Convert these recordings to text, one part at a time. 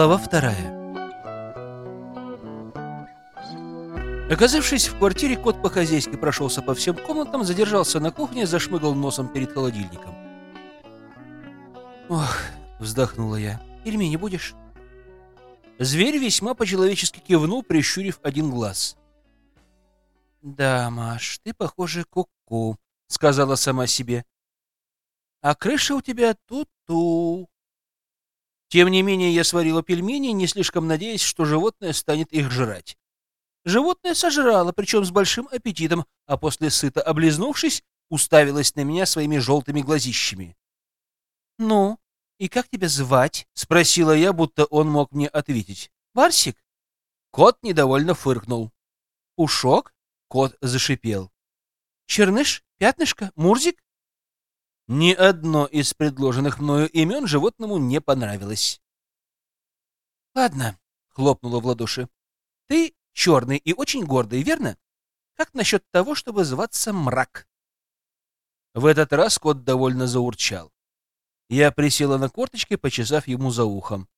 Глава вторая. Оказавшись в квартире, кот по-хозяйски прошелся по всем комнатам, задержался на кухне, зашмыгал носом перед холодильником. «Ох», — вздохнула я, — «пельмени будешь?» Зверь весьма по-человечески кивнул, прищурив один глаз. «Да, Маш, ты, похоже, ку-ку», — сказала сама себе. «А крыша у тебя ту-ту». Тем не менее, я сварила пельмени, не слишком надеясь, что животное станет их жрать. Животное сожрало, причем с большим аппетитом, а после сыта облизнувшись, уставилось на меня своими желтыми глазищами. «Ну, и как тебя звать?» — спросила я, будто он мог мне ответить. «Барсик?» Кот недовольно фыркнул. «Ушок?» — кот зашипел. «Черныш? Пятнышко? Мурзик?» Ни одно из предложенных мною имен животному не понравилось. «Ладно», — хлопнула в ладоши, — «ты черный и очень гордый, верно? Как насчет того, чтобы зваться Мрак?» В этот раз кот довольно заурчал. Я присела на корточки, почесав ему за ухом.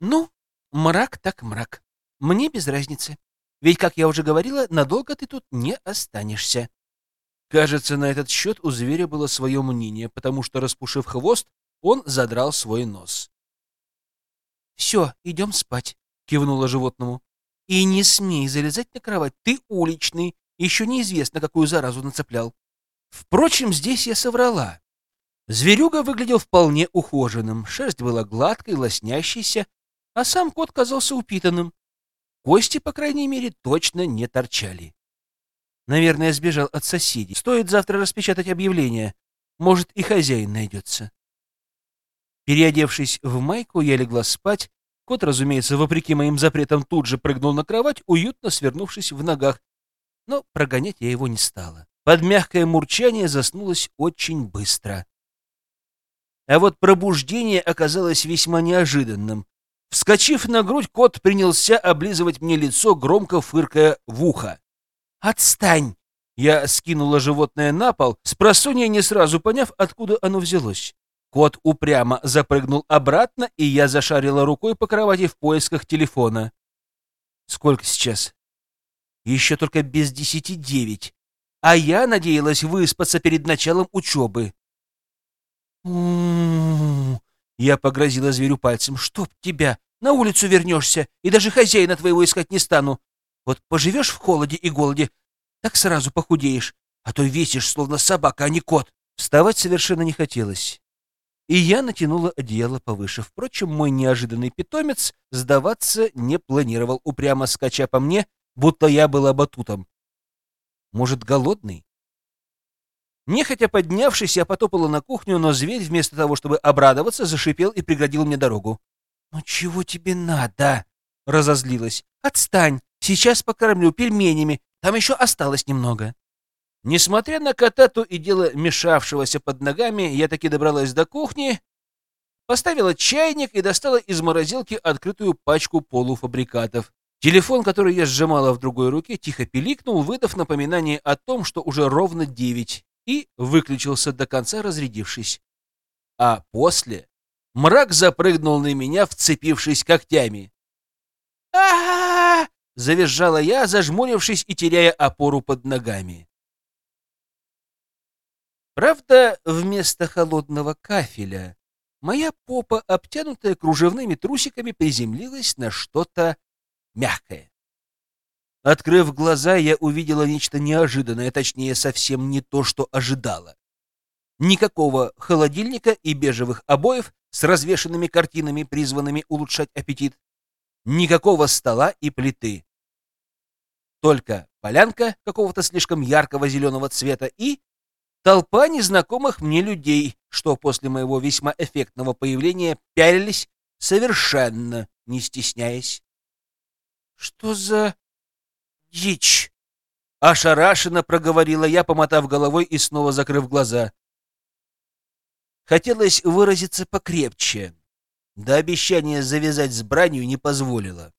«Ну, мрак так мрак. Мне без разницы. Ведь, как я уже говорила, надолго ты тут не останешься». Кажется, на этот счет у зверя было свое мнение, потому что, распушив хвост, он задрал свой нос. «Все, идем спать», — кивнула животному. «И не смей залезать на кровать, ты уличный, еще неизвестно, какую заразу нацеплял». Впрочем, здесь я соврала. Зверюга выглядел вполне ухоженным, шерсть была гладкой, лоснящейся, а сам кот казался упитанным. Кости, по крайней мере, точно не торчали. Наверное, сбежал от соседей. Стоит завтра распечатать объявление. Может, и хозяин найдется. Переодевшись в майку, я легла спать. Кот, разумеется, вопреки моим запретам, тут же прыгнул на кровать, уютно свернувшись в ногах. Но прогонять я его не стала. Под мягкое мурчание заснулось очень быстро. А вот пробуждение оказалось весьма неожиданным. Вскочив на грудь, кот принялся облизывать мне лицо, громко фыркая в ухо. «Отстань!» Я скинула животное на пол, с просонья не сразу поняв, откуда оно взялось. Кот упрямо запрыгнул обратно, и я зашарила рукой по кровати в поисках телефона. Сколько сейчас? Еще только без десяти девять. А я надеялась выспаться перед началом учебы. Я погрозила зверю пальцем. «Чтоб тебя! На улицу вернешься, и даже хозяина твоего искать не стану. Вот поживешь в холоде и голоде, так сразу похудеешь, а то весишь, словно собака, а не кот. Вставать совершенно не хотелось. И я натянула одеяло повыше. Впрочем, мой неожиданный питомец сдаваться не планировал, упрямо скача по мне, будто я была батутом. Может, голодный? Нехотя поднявшись, я потопала на кухню, но зверь, вместо того, чтобы обрадоваться, зашипел и преградил мне дорогу. «Ну чего тебе надо?» — разозлилась. «Отстань! Сейчас покормлю пельменями, там еще осталось немного. Несмотря на кота, и дело мешавшегося под ногами, я таки добралась до кухни, поставила чайник и достала из морозилки открытую пачку полуфабрикатов. Телефон, который я сжимала в другой руке, тихо пиликнул, выдав напоминание о том, что уже ровно девять, и выключился до конца, разрядившись. А после мрак запрыгнул на меня, вцепившись когтями. -а, завизжала я, зажмурившись и теряя опору под ногами. Правда, вместо холодного кафеля моя попа, обтянутая кружевными трусиками, приземлилась на что-то мягкое. Открыв глаза, я увидела нечто неожиданное, точнее, совсем не то, что ожидала. Никакого холодильника и бежевых обоев с развешенными картинами, призванными улучшать аппетит. Никакого стола и плиты. Только полянка какого-то слишком яркого зеленого цвета и толпа незнакомых мне людей, что после моего весьма эффектного появления пялились, совершенно не стесняясь. «Что за дичь?» — ошарашенно проговорила я, помотав головой и снова закрыв глаза. Хотелось выразиться покрепче. До обещания завязать с бранью не позволило.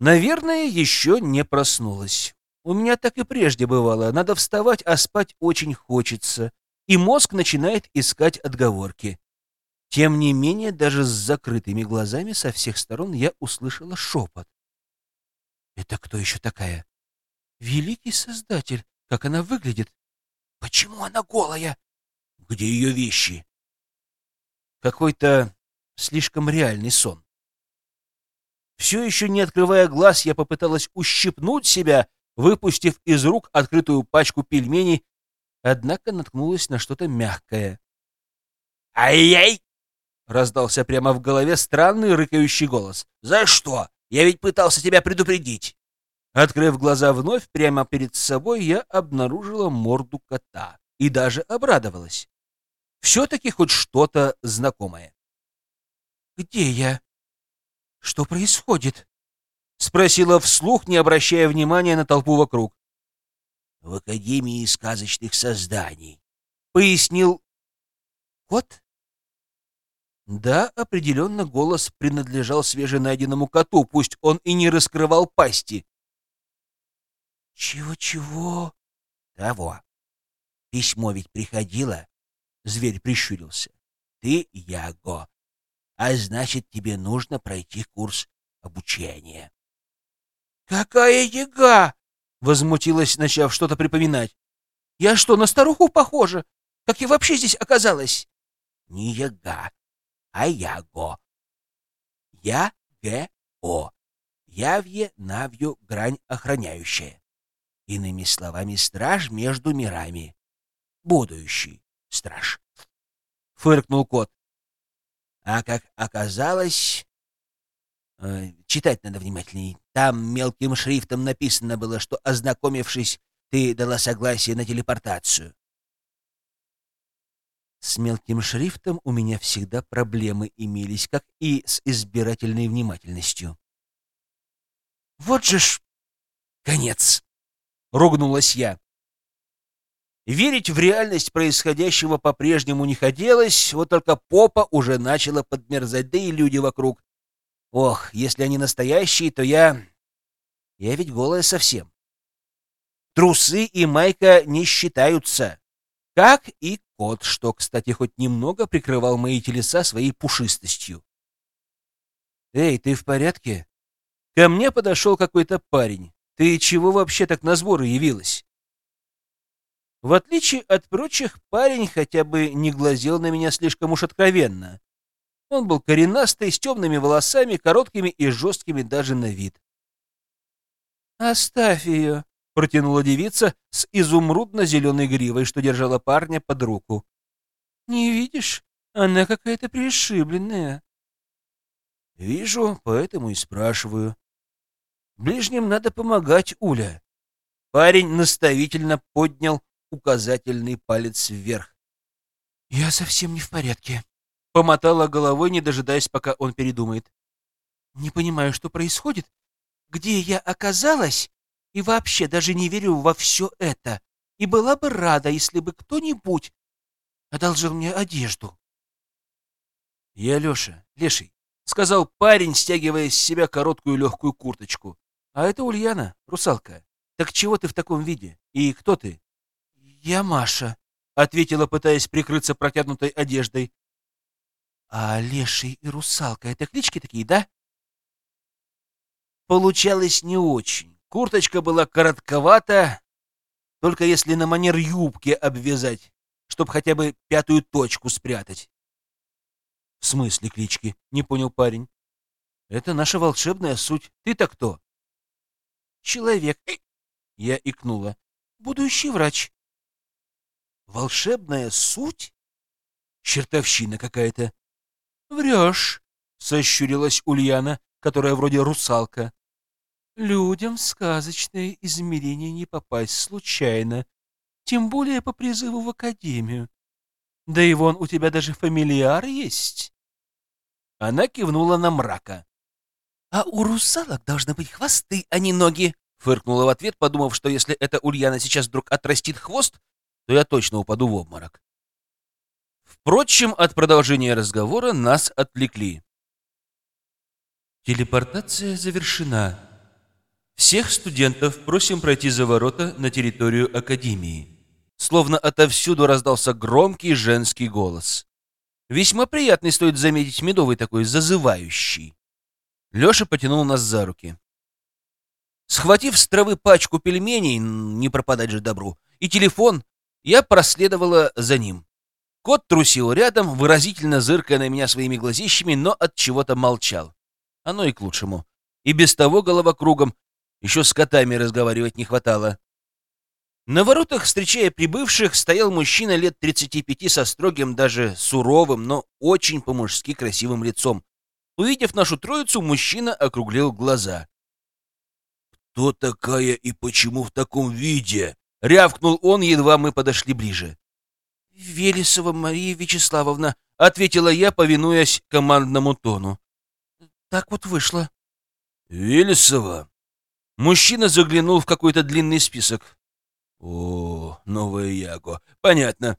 Наверное, еще не проснулась. У меня так и прежде бывало. Надо вставать, а спать очень хочется. И мозг начинает искать отговорки. Тем не менее, даже с закрытыми глазами со всех сторон я услышала шепот. «Это кто еще такая?» «Великий Создатель! Как она выглядит! Почему она голая?» «Где ее вещи?» Какой-то слишком реальный сон. Все еще не открывая глаз, я попыталась ущипнуть себя, выпустив из рук открытую пачку пельменей, однако наткнулась на что-то мягкое. «Ай-яй!» — раздался прямо в голове странный рыкающий голос. «За что? Я ведь пытался тебя предупредить!» Открыв глаза вновь, прямо перед собой я обнаружила морду кота и даже обрадовалась. Все-таки хоть что-то знакомое. «Где я? Что происходит?» — спросила вслух, не обращая внимания на толпу вокруг. «В Академии сказочных созданий», — пояснил кот. Да, определенно голос принадлежал свеженайденному коту, пусть он и не раскрывал пасти. «Чего-чего?» «Того. Письмо ведь приходило?» Зверь прищурился. «Ты Яго, а значит, тебе нужно пройти курс обучения». «Какая яга!» — возмутилась, начав что-то припоминать. «Я что, на старуху похожа? Как я вообще здесь оказалась?» «Не яга, а яго. Я-ге-о. Явье, навью, грань охраняющая. Иными словами, страж между мирами. Будущий страж. Фыркнул кот. А как оказалось... Э, читать надо внимательней. Там мелким шрифтом написано было, что, ознакомившись, ты дала согласие на телепортацию. С мелким шрифтом у меня всегда проблемы имелись, как и с избирательной внимательностью. Вот же ж конец! — ругнулась я. Верить в реальность происходящего по-прежнему не хотелось, вот только попа уже начала подмерзать, да и люди вокруг. Ох, если они настоящие, то я... Я ведь голая совсем. Трусы и майка не считаются. Как и кот, что, кстати, хоть немного прикрывал мои телеса своей пушистостью. «Эй, ты в порядке?» Ко мне подошел какой-то парень. Ты чего вообще так на сборы явилась? В отличие от прочих, парень хотя бы не глазел на меня слишком уж откровенно. Он был коренастый, с темными волосами, короткими и жесткими даже на вид. «Оставь ее», — протянула девица с изумрудно-зеленой гривой, что держала парня под руку. «Не видишь? Она какая-то пришибленная». «Вижу, поэтому и спрашиваю», Ближним надо помогать, Уля. Парень наставительно поднял указательный палец вверх. Я совсем не в порядке. Помотала головой, не дожидаясь, пока он передумает. Не понимаю, что происходит, где я оказалась, и вообще даже не верю во все это. И была бы рада, если бы кто-нибудь одолжил мне одежду. Я Леша, леший, — сказал парень, стягивая с себя короткую легкую курточку. А это Ульяна, русалка. Так чего ты в таком виде? И кто ты? Я Маша, ответила, пытаясь прикрыться протянутой одеждой. А Леший и русалка — это клички такие, да? Получалось не очень. Курточка была коротковата, только если на манер юбки обвязать, чтобы хотя бы пятую точку спрятать. — В смысле клички? — не понял парень. — Это наша волшебная суть. Ты-то кто? человек. Я икнула. Будущий врач. Волшебная суть? Чертовщина какая-то. Врешь, сощурилась Ульяна, которая вроде русалка. Людям в сказочное измерение не попасть случайно, тем более по призыву в академию. Да и вон у тебя даже фамильяр есть. Она кивнула на мрака. «А у русалок должны быть хвосты, а не ноги!» Фыркнула в ответ, подумав, что если эта Ульяна сейчас вдруг отрастит хвост, то я точно упаду в обморок. Впрочем, от продолжения разговора нас отвлекли. Телепортация завершена. Всех студентов просим пройти за ворота на территорию Академии. Словно отовсюду раздался громкий женский голос. Весьма приятный, стоит заметить, медовый такой, зазывающий. Леша потянул нас за руки. Схватив с травы пачку пельменей, не пропадать же добру, и телефон, я проследовала за ним. Кот трусил рядом, выразительно зыркая на меня своими глазищами, но от чего-то молчал. Оно и к лучшему. И без того голова кругом. Еще с котами разговаривать не хватало. На воротах, встречая прибывших, стоял мужчина лет 35 со строгим, даже суровым, но очень по-мужски красивым лицом. Увидев нашу троицу, мужчина округлил глаза. «Кто такая и почему в таком виде?» — рявкнул он, едва мы подошли ближе. «Велесова Мария Вячеславовна», — ответила я, повинуясь командному тону. «Так вот вышло». «Велесова?» Мужчина заглянул в какой-то длинный список. «О, новая Яго. Понятно».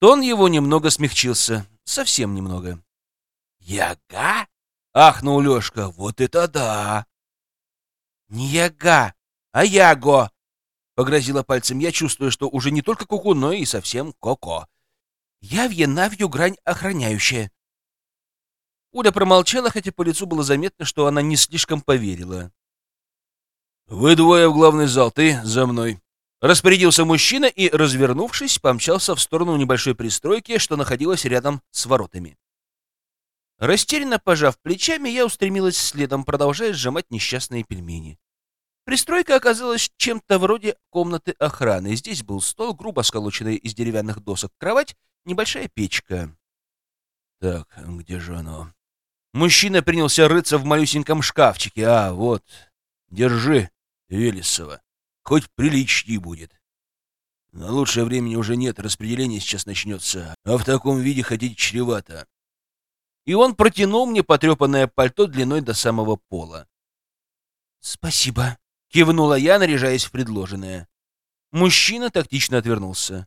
Тон его немного смягчился. Совсем немного. «Яга?» — ахнул Лешка. «Вот это да!» «Не Яга, а Яго!» — погрозила пальцем я, чувствуя, что уже не только куку, но и совсем коко. «Явье навью грань охраняющая». Уля промолчала, хотя по лицу было заметно, что она не слишком поверила. «Вы двое в главный зал, ты за мной», Распорядился мужчина и, развернувшись, помчался в сторону небольшой пристройки, что находилась рядом с воротами. Растерянно пожав плечами, я устремилась следом, продолжая сжимать несчастные пельмени. Пристройка оказалась чем-то вроде комнаты охраны. Здесь был стол, грубо сколоченный из деревянных досок, кровать, небольшая печка. Так, где же оно? Мужчина принялся рыться в малюсеньком шкафчике. А, вот. Держи, Велесова. Хоть приличней будет. На лучшее времени уже нет, распределение сейчас начнется, а в таком виде ходить чревато. И он протянул мне потрепанное пальто длиной до самого пола. «Спасибо», — кивнула я, наряжаясь в предложенное. Мужчина тактично отвернулся.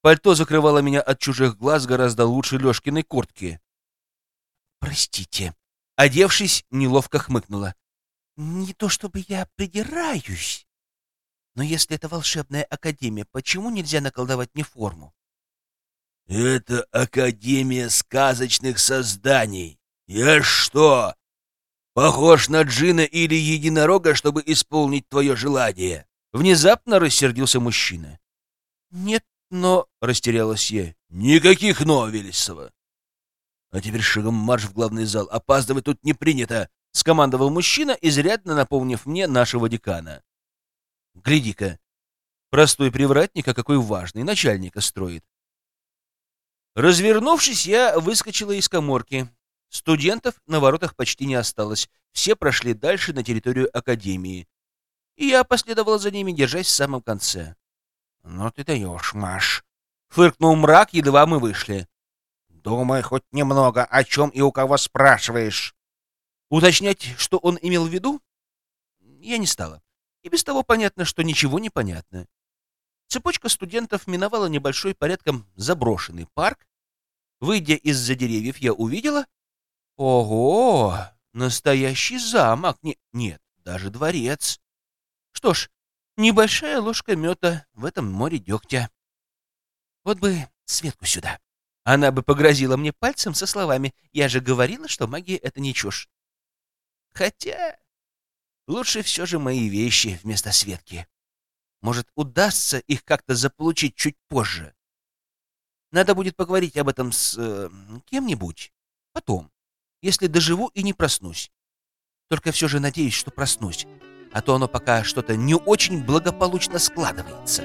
Пальто закрывало меня от чужих глаз гораздо лучше Лешкиной куртки. «Простите», — одевшись, неловко хмыкнула. «Не то чтобы я придираюсь, но если это волшебная академия, почему нельзя наколдовать мне форму? Это академия сказочных созданий. Я что, похож на джина или единорога, чтобы исполнить твое желание? Внезапно рассердился мужчина. Нет, но... Растерялась я. Никаких «но», Велесова. А теперь шагом марш в главный зал. Опаздывать тут не принято, — скомандовал мужчина, изрядно напомнив мне нашего декана. Гляди-ка, простой привратник, а какой важный, начальника строит. Развернувшись, я выскочила из коморки. Студентов на воротах почти не осталось. Все прошли дальше на территорию академии. И я последовала за ними, держась в самом конце. — Ну ты даешь, Маш! — фыркнул мрак, едва мы вышли. — Думай хоть немного, о чем и у кого спрашиваешь. Уточнять, что он имел в виду, я не стала. И без того понятно, что ничего не понятно. Цепочка студентов миновала небольшой порядком заброшенный парк. Выйдя из-за деревьев, я увидела... Ого! Настоящий замок! Не, нет, даже дворец. Что ж, небольшая ложка мета в этом море дегтя. Вот бы Светку сюда. Она бы погрозила мне пальцем со словами «Я же говорила, что магия — это не чушь». Хотя Лучше все же мои вещи вместо Светки. Может, удастся их как-то заполучить чуть позже. Надо будет поговорить об этом с э, кем-нибудь. Потом, если доживу и не проснусь. Только все же надеюсь, что проснусь. А то оно пока что-то не очень благополучно складывается.